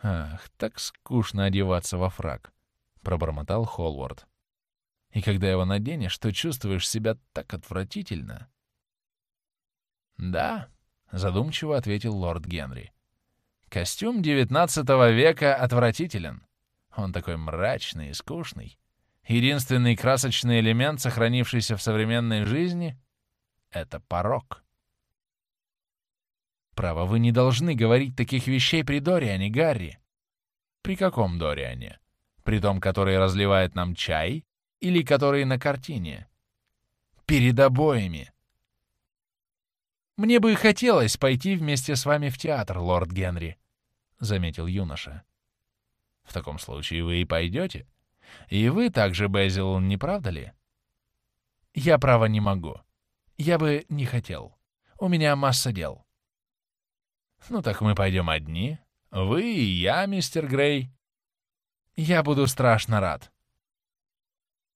«Ах, так скучно одеваться во фраг», — пробормотал Холвард. «И когда его наденешь, то чувствуешь себя так отвратительно». «Да», — задумчиво ответил лорд Генри. «Костюм девятнадцатого века отвратителен. Он такой мрачный и скучный. Единственный красочный элемент, сохранившийся в современной жизни — это порог». «Право, вы не должны говорить таких вещей при Дориане, Гарри». «При каком Дориане? При том, который разливает нам чай или который на картине?» «Перед обоими», «Мне бы хотелось пойти вместе с вами в театр, лорд Генри», — заметил юноша. «В таком случае вы и пойдете. И вы также, Безил, не правда ли?» «Я, право, не могу. Я бы не хотел. У меня масса дел». «Ну так мы пойдем одни. Вы и я, мистер Грей». «Я буду страшно рад».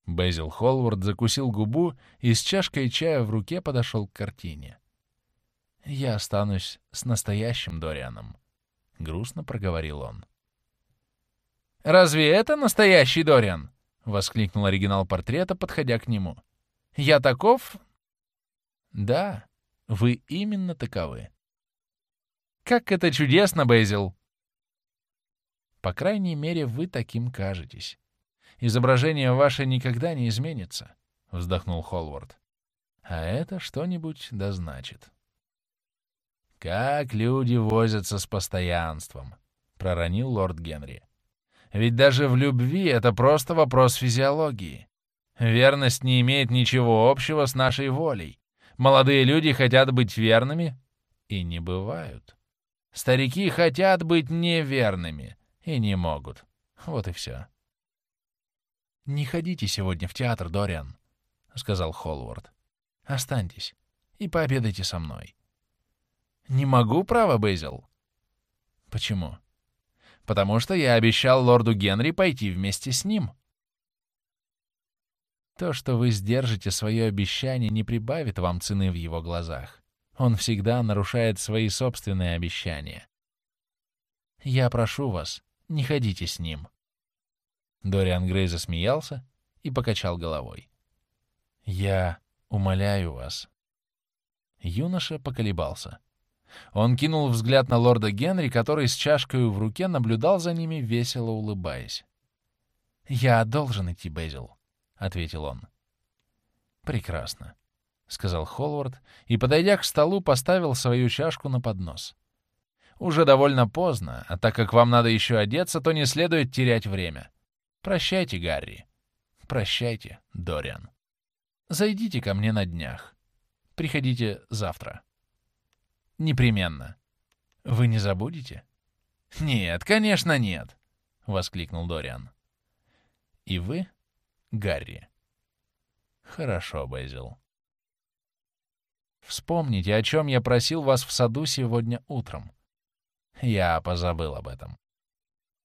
Безил Холвард закусил губу и с чашкой чая в руке подошел к картине. «Я останусь с настоящим Дорианом», — грустно проговорил он. «Разве это настоящий Дориан?» — воскликнул оригинал портрета, подходя к нему. «Я таков?» «Да, вы именно таковы». «Как это чудесно, Бейзил!» «По крайней мере, вы таким кажетесь. Изображение ваше никогда не изменится», — вздохнул Холвард. «А это что-нибудь да значит». «Как люди возятся с постоянством», — проронил лорд Генри. «Ведь даже в любви это просто вопрос физиологии. Верность не имеет ничего общего с нашей волей. Молодые люди хотят быть верными и не бывают. Старики хотят быть неверными и не могут. Вот и все». «Не ходите сегодня в театр, Дориан», — сказал Холвард. «Останьтесь и пообедайте со мной». «Не могу, право, Бейзил?» «Почему?» «Потому что я обещал лорду Генри пойти вместе с ним». То, что вы сдержите свое обещание, не прибавит вам цены в его глазах. Он всегда нарушает свои собственные обещания. Я прошу вас, не ходите с ним. Дориан Грей засмеялся и покачал головой. Я умоляю вас. Юноша поколебался. Он кинул взгляд на лорда Генри, который с чашкой в руке наблюдал за ними, весело улыбаясь. «Я должен идти, Безил», — ответил он. «Прекрасно», — сказал Холвард и, подойдя к столу, поставил свою чашку на поднос. «Уже довольно поздно, а так как вам надо еще одеться, то не следует терять время. Прощайте, Гарри. Прощайте, Дориан. Зайдите ко мне на днях. Приходите завтра». Непременно. Вы не забудете? Нет, конечно, нет, воскликнул Дориан. И вы, Гарри? Хорошо, Бэзил. Вспомните, о чем я просил вас в саду сегодня утром. Я позабыл об этом.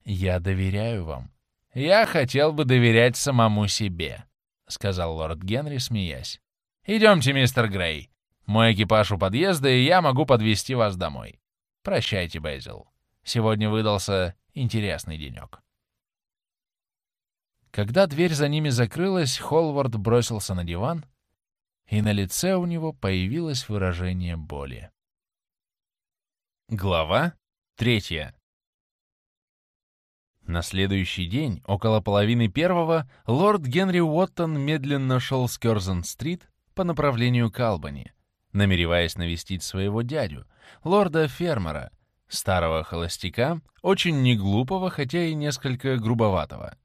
Я доверяю вам. Я хотел бы доверять самому себе, сказал лорд Генри, смеясь. Идемте, мистер Грей. Мой экипаж у подъезда, и я могу подвести вас домой. Прощайте, Бэзил. Сегодня выдался интересный денек. Когда дверь за ними закрылась, Холвард бросился на диван, и на лице у него появилось выражение боли. Глава третья. На следующий день, около половины первого, лорд Генри Уоттон медленно шел с Кёрзен-стрит по направлению к Албани, намереваясь навестить своего дядю, лорда-фермера, старого холостяка, очень неглупого, хотя и несколько грубоватого.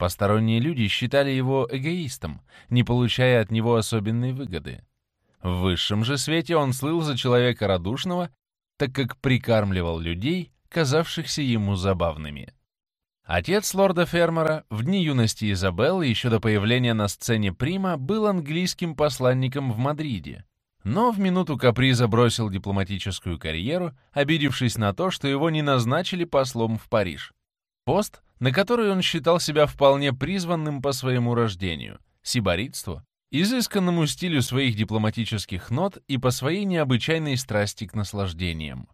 Посторонние люди считали его эгоистом, не получая от него особенной выгоды. В высшем же свете он слыл за человека радушного, так как прикармливал людей, казавшихся ему забавными. Отец лорда-фермера в дни юности Изабеллы, еще до появления на сцене Прима, был английским посланником в Мадриде, но в минуту каприза бросил дипломатическую карьеру, обидевшись на то, что его не назначили послом в Париж. Пост, на который он считал себя вполне призванным по своему рождению, сибаритству, изысканному стилю своих дипломатических нот и по своей необычайной страсти к наслаждениям.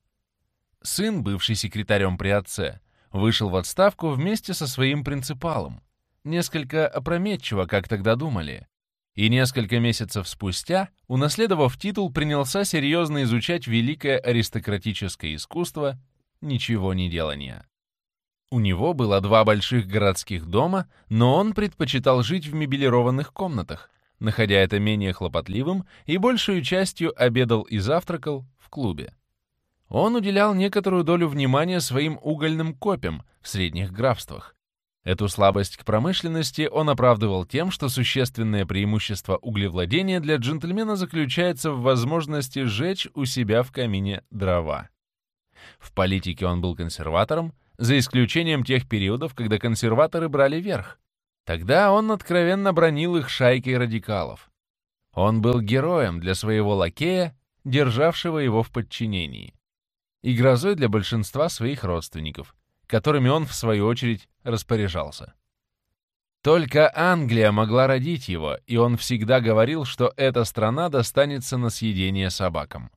Сын, бывший секретарем при отце, вышел в отставку вместе со своим принципалом, несколько опрометчиво, как тогда думали, и несколько месяцев спустя, унаследовав титул, принялся серьезно изучать великое аристократическое искусство ничего не делания. У него было два больших городских дома, но он предпочитал жить в мебелированных комнатах, находя это менее хлопотливым и большую частью обедал и завтракал в клубе. Он уделял некоторую долю внимания своим угольным копям в средних графствах. Эту слабость к промышленности он оправдывал тем, что существенное преимущество углевладения для джентльмена заключается в возможности сжечь у себя в камине дрова. В политике он был консерватором, за исключением тех периодов, когда консерваторы брали верх. Тогда он откровенно бронил их шайкой радикалов. Он был героем для своего лакея, державшего его в подчинении, и грозой для большинства своих родственников, которыми он, в свою очередь, распоряжался. Только Англия могла родить его, и он всегда говорил, что эта страна достанется на съедение собакам.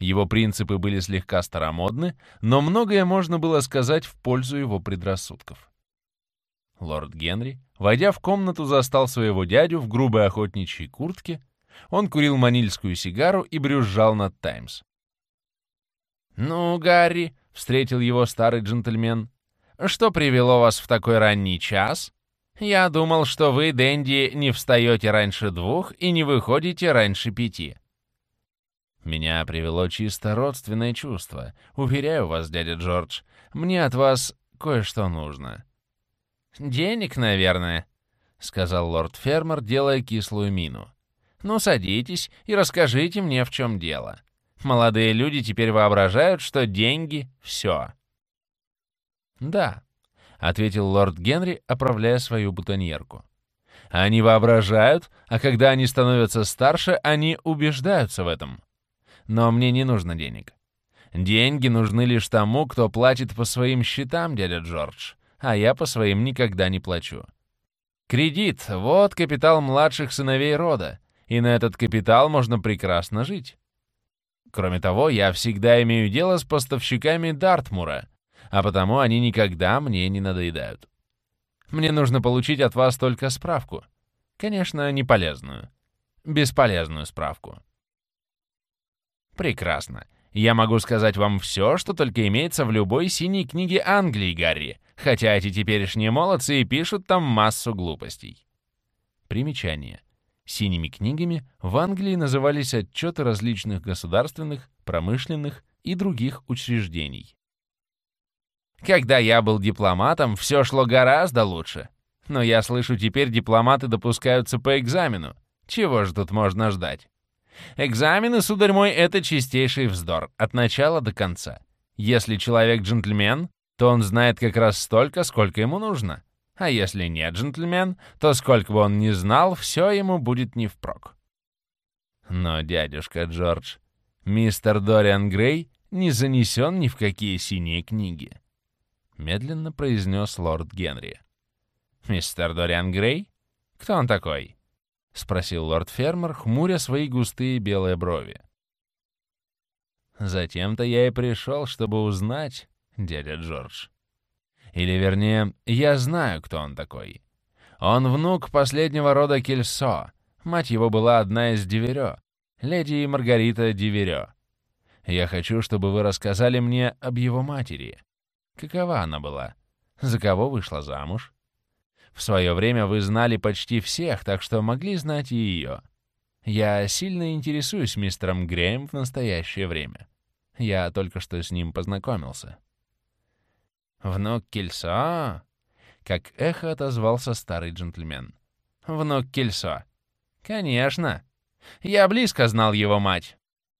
Его принципы были слегка старомодны, но многое можно было сказать в пользу его предрассудков. Лорд Генри, войдя в комнату, застал своего дядю в грубой охотничьей куртке. Он курил манильскую сигару и брюзжал над «Таймс». «Ну, Гарри», — встретил его старый джентльмен, — «что привело вас в такой ранний час? Я думал, что вы, Дэнди, не встаете раньше двух и не выходите раньше пяти». Меня привело чисто родственное чувство. Уверяю вас, дядя Джордж, мне от вас кое-что нужно. «Денег, наверное», — сказал лорд-фермер, делая кислую мину. «Ну, садитесь и расскажите мне, в чем дело. Молодые люди теперь воображают, что деньги — все». «Да», — ответил лорд Генри, оправляя свою бутоньерку. «Они воображают, а когда они становятся старше, они убеждаются в этом. Но мне не нужно денег. Деньги нужны лишь тому, кто платит по своим счетам, дядя Джордж, а я по своим никогда не плачу. Кредит — вот капитал младших сыновей рода, и на этот капитал можно прекрасно жить. Кроме того, я всегда имею дело с поставщиками Дартмура, а потому они никогда мне не надоедают. Мне нужно получить от вас только справку. Конечно, не полезную. Бесполезную справку. Прекрасно. Я могу сказать вам все, что только имеется в любой синей книге Англии, Гарри, хотя эти теперешние молодцы и пишут там массу глупостей. Примечание. Синими книгами в Англии назывались отчеты различных государственных, промышленных и других учреждений. Когда я был дипломатом, все шло гораздо лучше. Но я слышу, теперь дипломаты допускаются по экзамену. Чего же тут можно ждать? Экзамены, сударь мой, это чистейший вздор, от начала до конца. Если человек джентльмен, то он знает как раз столько, сколько ему нужно. А если нет джентльмен, то сколько бы он ни знал, все ему будет не впрок. Но, дядюшка Джордж, мистер Дориан Грей не занесен ни в какие синие книги. Медленно произнес лорд Генри. «Мистер Дориан Грей? Кто он такой?» — спросил лорд-фермер, хмуря свои густые белые брови. «Затем-то я и пришел, чтобы узнать, дядя Джордж. Или, вернее, я знаю, кто он такой. Он внук последнего рода Кельсо. Мать его была одна из Диверё, леди Маргарита Диверё. Я хочу, чтобы вы рассказали мне об его матери. Какова она была? За кого вышла замуж? В свое время вы знали почти всех, так что могли знать и ее. Я сильно интересуюсь мистером Греем в настоящее время. Я только что с ним познакомился. «Внук Кельсо?» Как эхо отозвался старый джентльмен. «Внук Кельсо?» «Конечно. Я близко знал его мать.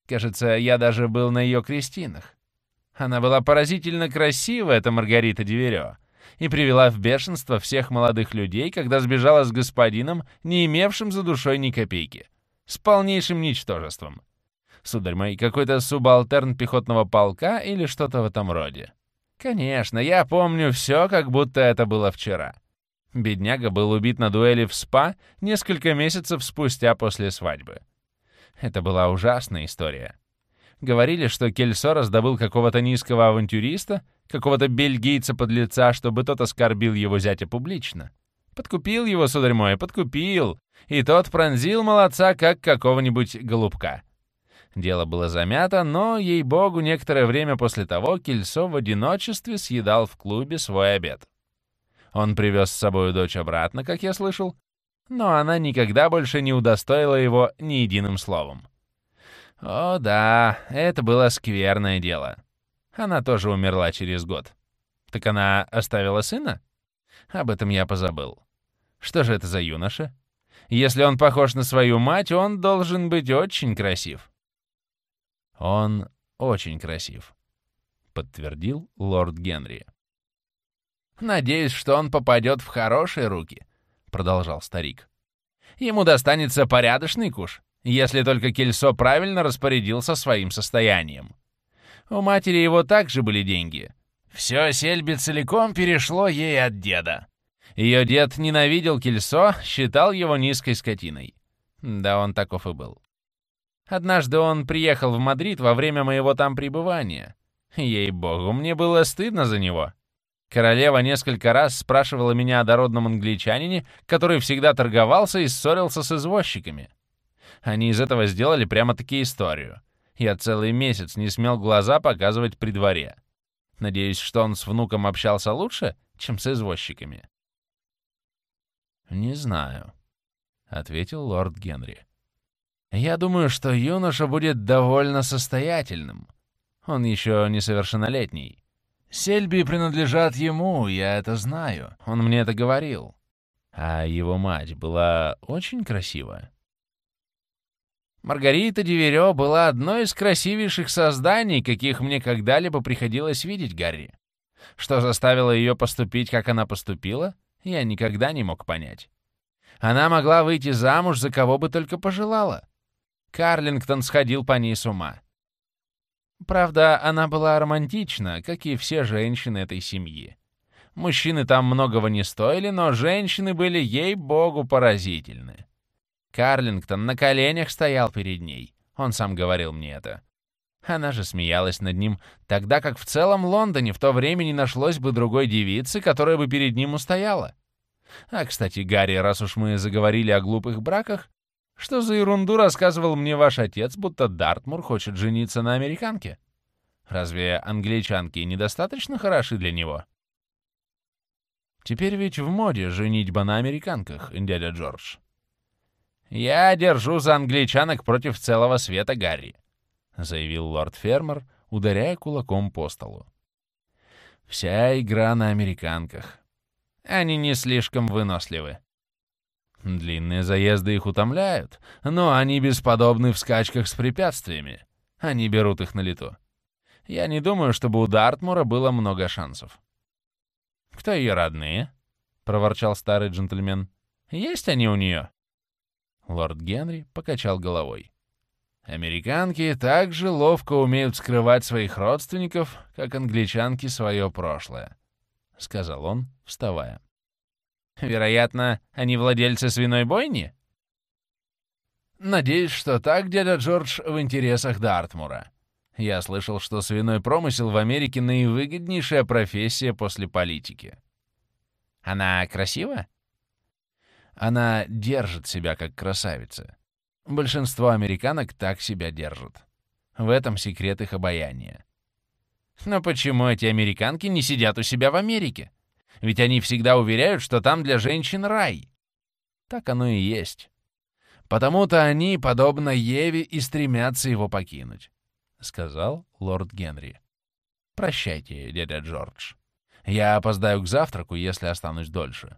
Кажется, я даже был на ее крестинах. Она была поразительно красива, эта Маргарита Диверё и привела в бешенство всех молодых людей, когда сбежала с господином, не имевшим за душой ни копейки. С полнейшим ничтожеством. Сударь мой, какой-то субалтерн пехотного полка или что-то в этом роде. Конечно, я помню все, как будто это было вчера. Бедняга был убит на дуэли в СПА несколько месяцев спустя после свадьбы. Это была ужасная история. Говорили, что Кельсо раздобыл какого-то низкого авантюриста, какого-то бельгийца-подлеца, чтобы тот оскорбил его зятя публично. Подкупил его, сударь мой, подкупил, и тот пронзил молодца, как какого-нибудь голубка. Дело было замято, но, ей-богу, некоторое время после того Кельцо в одиночестве съедал в клубе свой обед. Он привез с собой дочь обратно, как я слышал, но она никогда больше не удостоила его ни единым словом. О да, это было скверное дело. Она тоже умерла через год. Так она оставила сына? Об этом я позабыл. Что же это за юноша? Если он похож на свою мать, он должен быть очень красив. Он очень красив, подтвердил лорд Генри. Надеюсь, что он попадет в хорошие руки, продолжал старик. Ему достанется порядочный куш, если только Кельсо правильно распорядился своим состоянием. У матери его также были деньги. Все Сельби целиком перешло ей от деда. Ее дед ненавидел Кельсо, считал его низкой скотиной. Да он таков и был. Однажды он приехал в Мадрид во время моего там пребывания. Ей-богу, мне было стыдно за него. Королева несколько раз спрашивала меня о дородном англичанине, который всегда торговался и ссорился с извозчиками. Они из этого сделали прямо-таки историю. Я целый месяц не смел глаза показывать при дворе. Надеюсь, что он с внуком общался лучше, чем с извозчиками. «Не знаю», — ответил лорд Генри. «Я думаю, что юноша будет довольно состоятельным. Он еще несовершеннолетний. Сельби принадлежат ему, я это знаю. Он мне это говорил. А его мать была очень красивая». Маргарита Диверё была одной из красивейших созданий, каких мне когда-либо приходилось видеть, Гарри. Что заставило ее поступить, как она поступила, я никогда не мог понять. Она могла выйти замуж за кого бы только пожелала. Карлингтон сходил по ней с ума. Правда, она была романтична, как и все женщины этой семьи. Мужчины там многого не стоили, но женщины были ей-богу поразительны. Карлингтон на коленях стоял перед ней. Он сам говорил мне это. Она же смеялась над ним, тогда как в целом Лондоне в то время не нашлось бы другой девицы, которая бы перед ним устояла. А, кстати, Гарри, раз уж мы заговорили о глупых браках, что за ерунду рассказывал мне ваш отец, будто Дартмур хочет жениться на американке? Разве англичанки недостаточно хороши для него? Теперь ведь в моде женитьба на американках, дядя Джордж. Я держу за англичанок против целого света, Гарри, заявил лорд-фермер, ударяя кулаком по столу. Вся игра на американках. Они не слишком выносливы. Длинные заезды их утомляют, но они бесподобны в скачках с препятствиями. Они берут их на лету. Я не думаю, чтобы у Дартмура было много шансов. «Кто ее родные?» — проворчал старый джентльмен. «Есть они у нее?» Лорд Генри покачал головой. «Американки так же ловко умеют скрывать своих родственников, как англичанки свое прошлое», — сказал он, вставая. «Вероятно, они владельцы свиной бойни?» «Надеюсь, что так, дядя Джордж, в интересах Дартмура. Я слышал, что свиной промысел в Америке наивыгоднейшая профессия после политики». «Она красива?» Она держит себя как красавица. Большинство американок так себя держат. В этом секрет их обаяния. Но почему эти американки не сидят у себя в Америке? Ведь они всегда уверяют, что там для женщин рай. Так оно и есть. Потому-то они, подобно Еве, и стремятся его покинуть, — сказал лорд Генри. Прощайте, дядя Джордж. Я опоздаю к завтраку, если останусь дольше.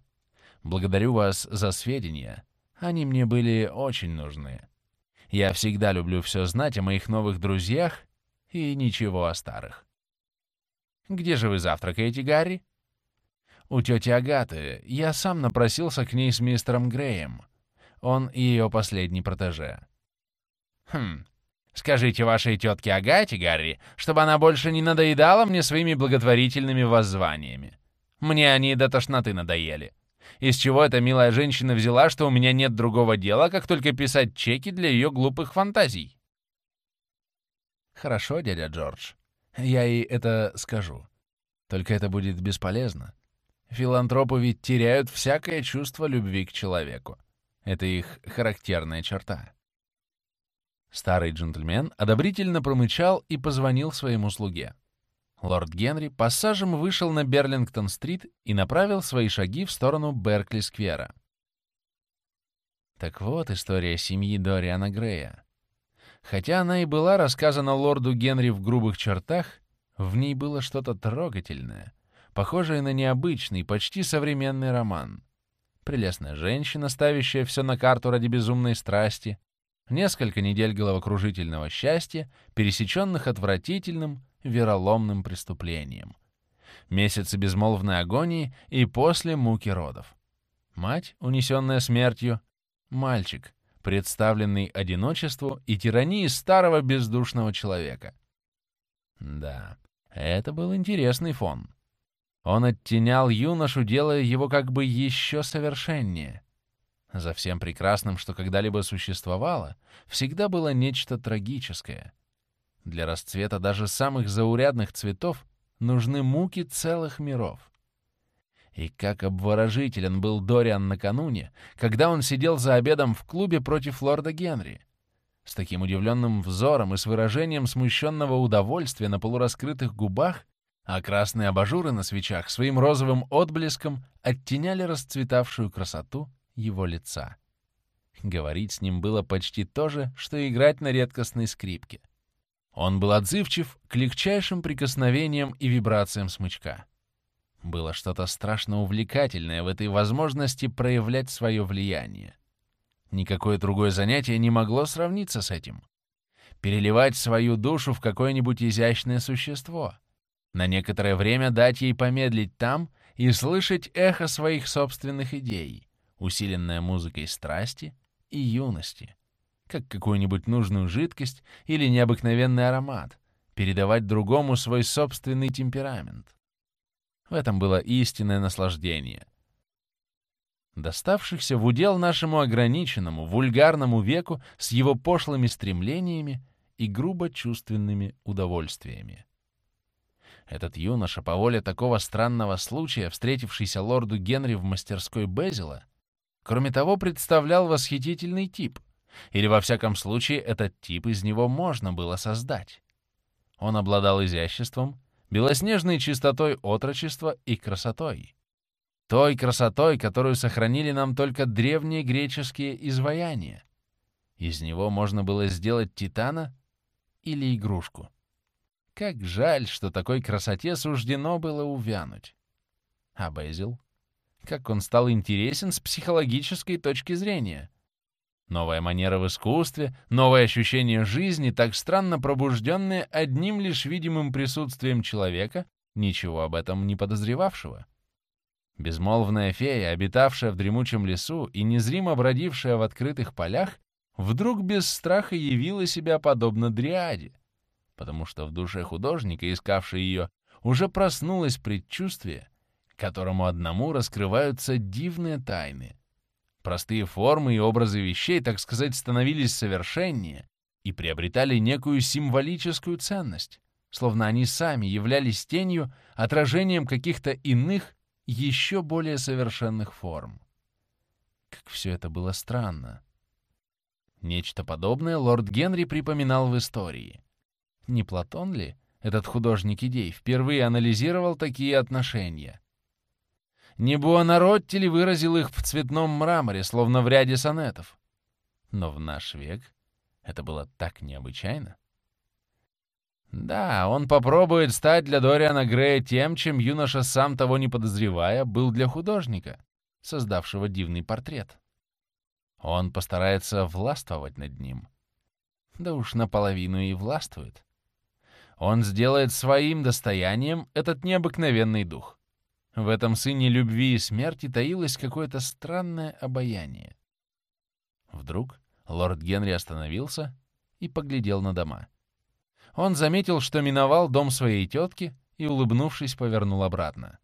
Благодарю вас за сведения. Они мне были очень нужны. Я всегда люблю все знать о моих новых друзьях и ничего о старых. Где же вы завтракаете, Гарри? У тети Агаты. Я сам напросился к ней с мистером Греем. Он ее последний протеже. Хм. Скажите вашей тетке Агате, Гарри, чтобы она больше не надоедала мне своими благотворительными воззваниями. Мне они до тошноты надоели. Из чего эта милая женщина взяла, что у меня нет другого дела, как только писать чеки для ее глупых фантазий? Хорошо, дядя Джордж. Я ей это скажу. Только это будет бесполезно. Филантропы ведь теряют всякое чувство любви к человеку. Это их характерная черта. Старый джентльмен одобрительно промычал и позвонил своему слуге. Лорд Генри пассажем вышел на Берлингтон-стрит и направил свои шаги в сторону Беркли-сквера. Так вот история семьи Дориана Грея. Хотя она и была рассказана лорду Генри в грубых чертах, в ней было что-то трогательное, похожее на необычный, почти современный роман. Прелестная женщина, ставящая все на карту ради безумной страсти, несколько недель головокружительного счастья, пересеченных отвратительным, вероломным преступлением. Месяцы безмолвной агонии и после муки родов. Мать, унесенная смертью, мальчик, представленный одиночеству и тирании старого бездушного человека. Да, это был интересный фон. Он оттенял юношу, делая его как бы еще совершеннее. За всем прекрасным, что когда-либо существовало, всегда было нечто трагическое. Для расцвета даже самых заурядных цветов нужны муки целых миров. И как обворожителен был Дориан накануне, когда он сидел за обедом в клубе против лорда Генри. С таким удивленным взором и с выражением смущенного удовольствия на полураскрытых губах, а красные абажуры на свечах своим розовым отблеском оттеняли расцветавшую красоту его лица. Говорить с ним было почти то же, что играть на редкостной скрипке. Он был отзывчив к легчайшим прикосновениям и вибрациям смычка. Было что-то страшно увлекательное в этой возможности проявлять свое влияние. Никакое другое занятие не могло сравниться с этим. Переливать свою душу в какое-нибудь изящное существо. На некоторое время дать ей помедлить там и слышать эхо своих собственных идей, усиленное музыкой страсти и юности, как какую-нибудь нужную жидкость или необыкновенный аромат, передавать другому свой собственный темперамент. В этом было истинное наслаждение. Доставшихся в удел нашему ограниченному, вульгарному веку с его пошлыми стремлениями и грубо чувственными удовольствиями. Этот юноша, по воле такого странного случая, встретившийся лорду Генри в мастерской Безила, кроме того, представлял восхитительный тип, или, во всяком случае, этот тип из него можно было создать. Он обладал изяществом, белоснежной чистотой отрочества и красотой. Той красотой, которую сохранили нам только древние греческие изваяния. Из него можно было сделать титана или игрушку. Как жаль, что такой красоте суждено было увянуть. А Безил? Как он стал интересен с психологической точки зрения. Новая манера в искусстве, новое ощущение жизни, так странно пробужденные одним лишь видимым присутствием человека, ничего об этом не подозревавшего. Безмолвная фея, обитавшая в дремучем лесу и незримо бродившая в открытых полях, вдруг без страха явила себя подобно дриаде, потому что в душе художника, искавшей ее, уже проснулось предчувствие, которому одному раскрываются дивные тайны — Простые формы и образы вещей, так сказать, становились совершеннее и приобретали некую символическую ценность, словно они сами являлись тенью, отражением каких-то иных, еще более совершенных форм. Как все это было странно. Нечто подобное лорд Генри припоминал в истории. Не Платон ли, этот художник идей, впервые анализировал такие отношения? Не Буонаротти выразил их в цветном мраморе, словно в ряде сонетов? Но в наш век это было так необычайно. Да, он попробует стать для Дориана Грея тем, чем юноша, сам того не подозревая, был для художника, создавшего дивный портрет. Он постарается властвовать над ним. Да уж наполовину и властвует. Он сделает своим достоянием этот необыкновенный дух. В этом сыне любви и смерти таилось какое-то странное обаяние. Вдруг лорд Генри остановился и поглядел на дома. Он заметил, что миновал дом своей тетки и, улыбнувшись, повернул обратно.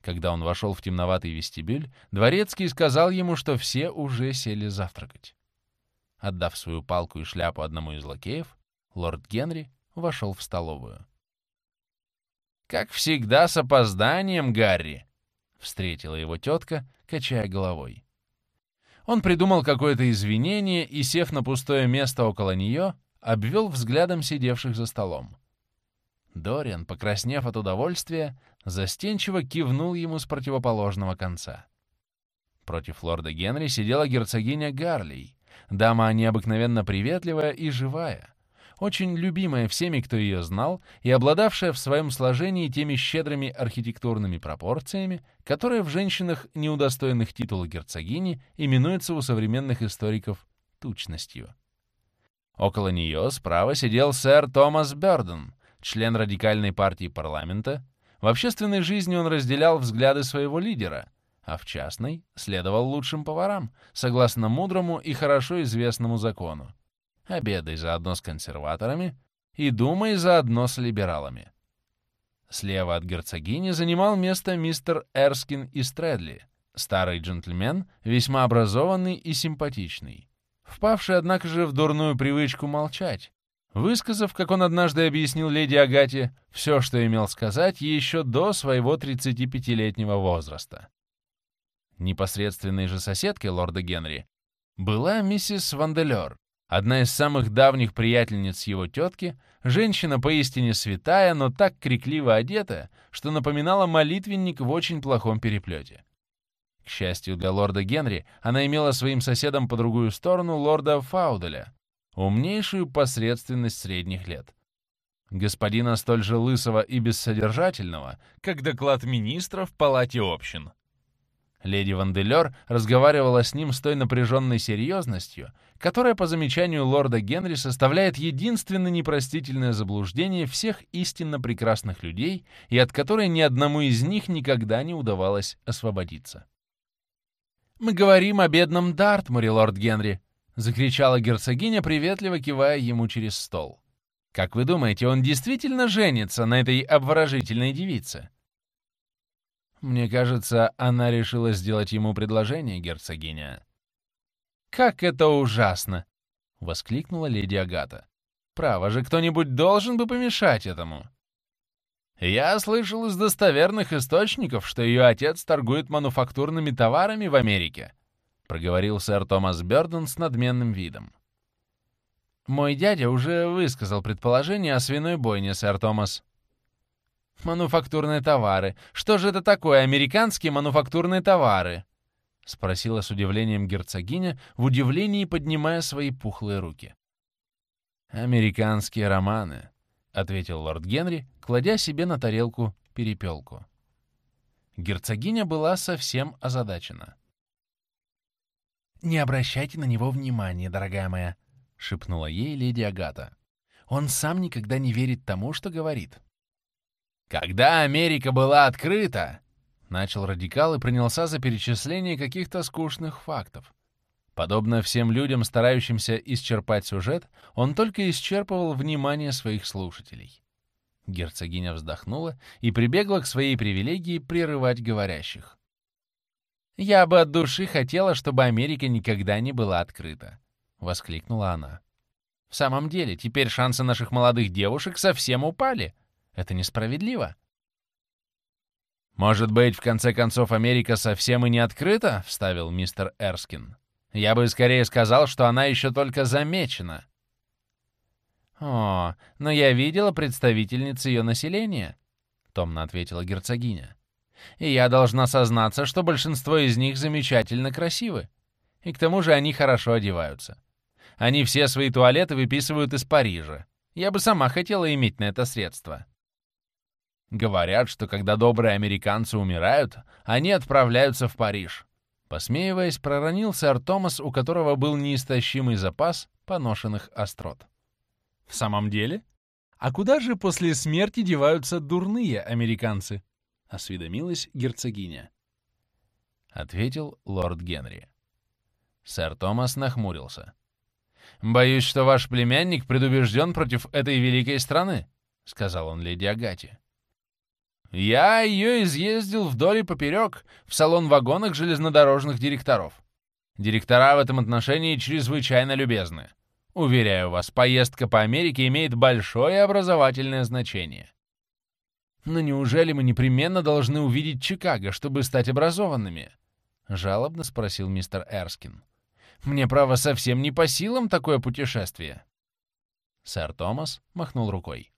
Когда он вошел в темноватый вестибюль, дворецкий сказал ему, что все уже сели завтракать. Отдав свою палку и шляпу одному из лакеев, лорд Генри вошел в столовую. «Как всегда с опозданием, Гарри!» — встретила его тетка, качая головой. Он придумал какое-то извинение и, сев на пустое место около нее, обвел взглядом сидевших за столом. Дориан, покраснев от удовольствия, застенчиво кивнул ему с противоположного конца. Против лорда Генри сидела герцогиня Гарлей, дама необыкновенно приветливая и живая, очень любимая всеми, кто ее знал, и обладавшая в своем сложении теми щедрыми архитектурными пропорциями, которые в женщинах, неудостоенных титула герцогини, именуются у современных историков тучностью. Около нее справа сидел сэр Томас Бёрден, член радикальной партии парламента. В общественной жизни он разделял взгляды своего лидера, а в частной следовал лучшим поварам, согласно мудрому и хорошо известному закону. Обедай заодно с консерваторами и думай заодно с либералами. Слева от герцогини занимал место мистер Эрскин из Стрэдли, старый джентльмен, весьма образованный и симпатичный, впавший, однако же, в дурную привычку молчать, высказав, как он однажды объяснил леди Агате, все, что имел сказать еще до своего 35-летнего возраста. Непосредственной же соседкой лорда Генри была миссис Ванделер, одна из самых давних приятельниц его тетки, женщина поистине святая, но так крикливо одетая, что напоминала молитвенник в очень плохом переплете. К счастью для лорда Генри, она имела своим соседом по другую сторону лорда Фауделя, умнейшую посредственность средних лет. Господина столь же лысого и бессодержательного, как доклад министра в палате общин. Леди Ванделер разговаривала с ним с той напряженной серьезностью, которая, по замечанию лорда Генри, составляет единственное непростительное заблуждение всех истинно прекрасных людей и от которой ни одному из них никогда не удавалось освободиться. «Мы говорим о бедном Дартмуре, лорд Генри!» — закричала герцогиня, приветливо кивая ему через стол. «Как вы думаете, он действительно женится на этой обворожительной девице?» Мне кажется, она решила сделать ему предложение, герцогиня. «Как это ужасно!» — воскликнула леди Агата. «Право же, кто-нибудь должен бы помешать этому!» «Я слышал из достоверных источников, что ее отец торгует мануфактурными товарами в Америке», — проговорил сэр Томас Бёрден с надменным видом. «Мой дядя уже высказал предположение о свиной бойне, сэр Томас», «Мануфактурные товары. Что же это такое, американские мануфактурные товары?» — спросила с удивлением герцогиня, в удивлении поднимая свои пухлые руки. «Американские романы», — ответил лорд Генри, кладя себе на тарелку перепелку. Герцогиня была совсем озадачена. «Не обращайте на него внимания, дорогая моя», — шепнула ей леди Агата. «Он сам никогда не верит тому, что говорит. «Когда Америка была открыта», — начал радикал и принялся за перечисление каких-то скучных фактов. Подобно всем людям, старающимся исчерпать сюжет, он только исчерпывал внимание своих слушателей. Герцогиня вздохнула и прибегла к своей привилегии прерывать говорящих. «Я бы от души хотела, чтобы Америка никогда не была открыта», — воскликнула она. «В самом деле, теперь шансы наших молодых девушек совсем упали. Это несправедливо. «Может быть, в конце концов, Америка совсем и не открыта?» — вставил мистер Эрскин. «Я бы скорее сказал, что она еще только замечена». «О, но я видела представительниц ее населения», — томно ответила герцогиня. «И я должна сознаться, что большинство из них замечательно красивы. И к тому же они хорошо одеваются. Они все свои туалеты выписывают из Парижа. Я бы сама хотела иметь на это средства». Говорят, что когда добрые американцы умирают, они отправляются в Париж. Посмеиваясь, проронил сэр Томас, у которого был неистощимый запас поношенных острот. «В самом деле? А куда же после смерти деваются дурные американцы?» — осведомилась герцогиня. Ответил лорд Генри. Сэр Томас нахмурился. «Боюсь, что ваш племянник предубежден против этой великой страны», — сказал он леди Агате. Я ее изъездил вдоль и поперек в салон вагонах железнодорожных директоров. Директора в этом отношении чрезвычайно любезны. Уверяю вас, поездка по Америке имеет большое образовательное значение. Но неужели мы непременно должны увидеть Чикаго, чтобы стать образованными? Жалобно спросил мистер Эрскин. Мне, право, совсем не по силам такое путешествие. Сэр Томас махнул рукой.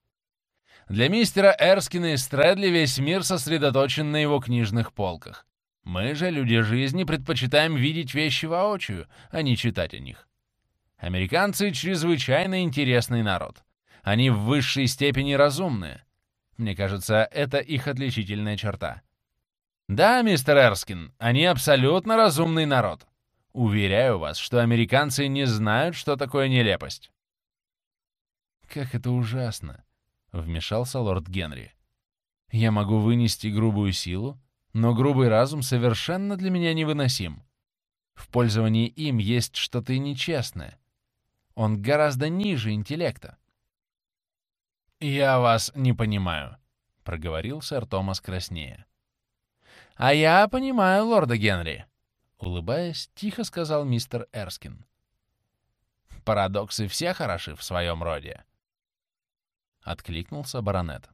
Для мистера Эрскина и Стрэдли весь мир сосредоточен на его книжных полках. Мы же, люди жизни, предпочитаем видеть вещи воочию, а не читать о них. Американцы — чрезвычайно интересный народ. Они в высшей степени разумные. Мне кажется, это их отличительная черта. Да, мистер Эрскин, они абсолютно разумный народ. Уверяю вас, что американцы не знают, что такое нелепость. Как это ужасно, вмешался лорд Генри. Я могу вынести грубую силу, но грубый разум совершенно для меня невыносим. В пользовании им есть что-то нечестное. Он гораздо ниже интеллекта. «Я вас не понимаю», — проговорил сэр Томас краснее. «А я понимаю лорда Генри», — улыбаясь, тихо сказал мистер Эрскин. «Парадоксы все хороши в своем роде», — откликнулся баронет.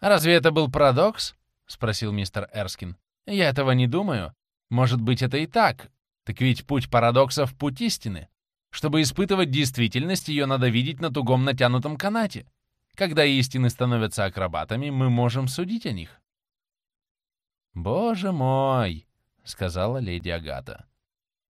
«Разве это был парадокс?» — спросил мистер Эрскин. «Я этого не думаю. Может быть, это и так. Так ведь путь парадоксов — путь истины. Чтобы испытывать действительность, ее надо видеть на тугом натянутом канате. Когда истины становятся акробатами, мы можем судить о них. «Боже мой!» — сказала леди Агата.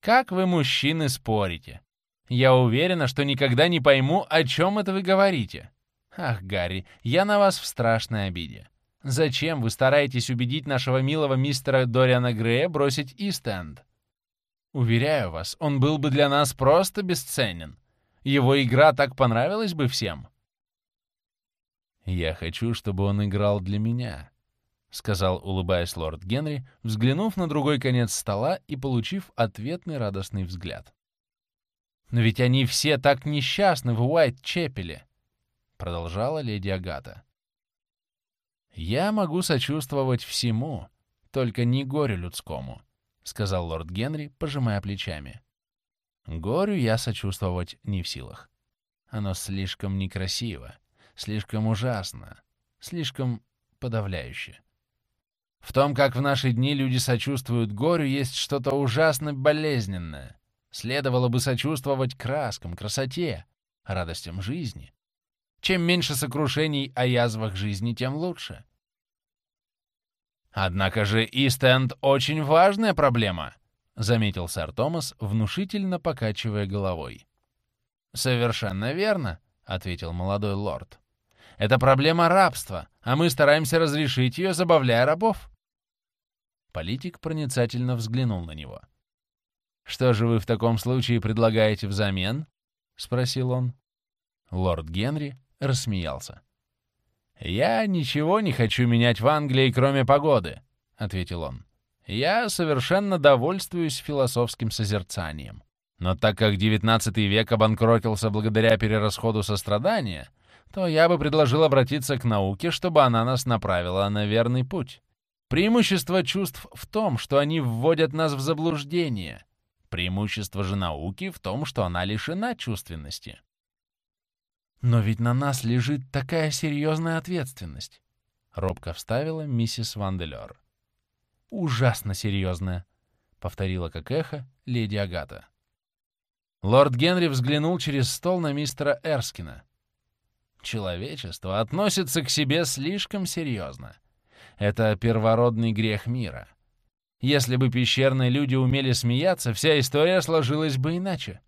«Как вы, мужчины, спорите? Я уверена, что никогда не пойму, о чем это вы говорите. Ах, Гарри, я на вас в страшной обиде. Зачем вы стараетесь убедить нашего милого мистера Дориана Грея бросить Ист-Энд? Уверяю вас, он был бы для нас просто бесценен. Его игра так понравилась бы всем. «Я хочу, чтобы он играл для меня», — сказал, улыбаясь лорд Генри, взглянув на другой конец стола и получив ответный радостный взгляд. «Но ведь они все так несчастны в Уайт-Чепеле», — продолжала леди Агата. «Я могу сочувствовать всему, только не горю людскому», — сказал лорд Генри, пожимая плечами. «Горю я сочувствовать не в силах. Оно слишком некрасиво слишком ужасно, слишком подавляюще. В том, как в наши дни люди сочувствуют горю, есть что-то ужасно болезненное. Следовало бы сочувствовать краскам, красоте, радостям жизни. Чем меньше сокрушений о язвах жизни, тем лучше. Однако же Ист-Энд очень важная проблема, заметил сэр Томас, внушительно покачивая головой. Совершенно верно, ответил молодой лорд. Это проблема рабства, а мы стараемся разрешить ее, забавляя рабов. Политик проницательно взглянул на него. «Что же вы в таком случае предлагаете взамен?» — спросил он. Лорд Генри рассмеялся. «Я ничего не хочу менять в Англии, кроме погоды», — ответил он. «Я совершенно довольствуюсь философским созерцанием. Но так как XIX век обанкротился благодаря перерасходу сострадания, то я бы предложил обратиться к науке, чтобы она нас направила на верный путь. Преимущество чувств в том, что они вводят нас в заблуждение. Преимущество же науки в том, что она лишена чувственности. «Но ведь на нас лежит такая серьезная ответственность», — робко вставила миссис Ванделер. «Ужасно серьезная», — повторила как эхо леди Агата. Лорд Генри взглянул через стол на мистера Эрскина. Человечество относится к себе слишком серьезно. Это первородный грех мира. Если бы пещерные люди умели смеяться, вся история сложилась бы иначе.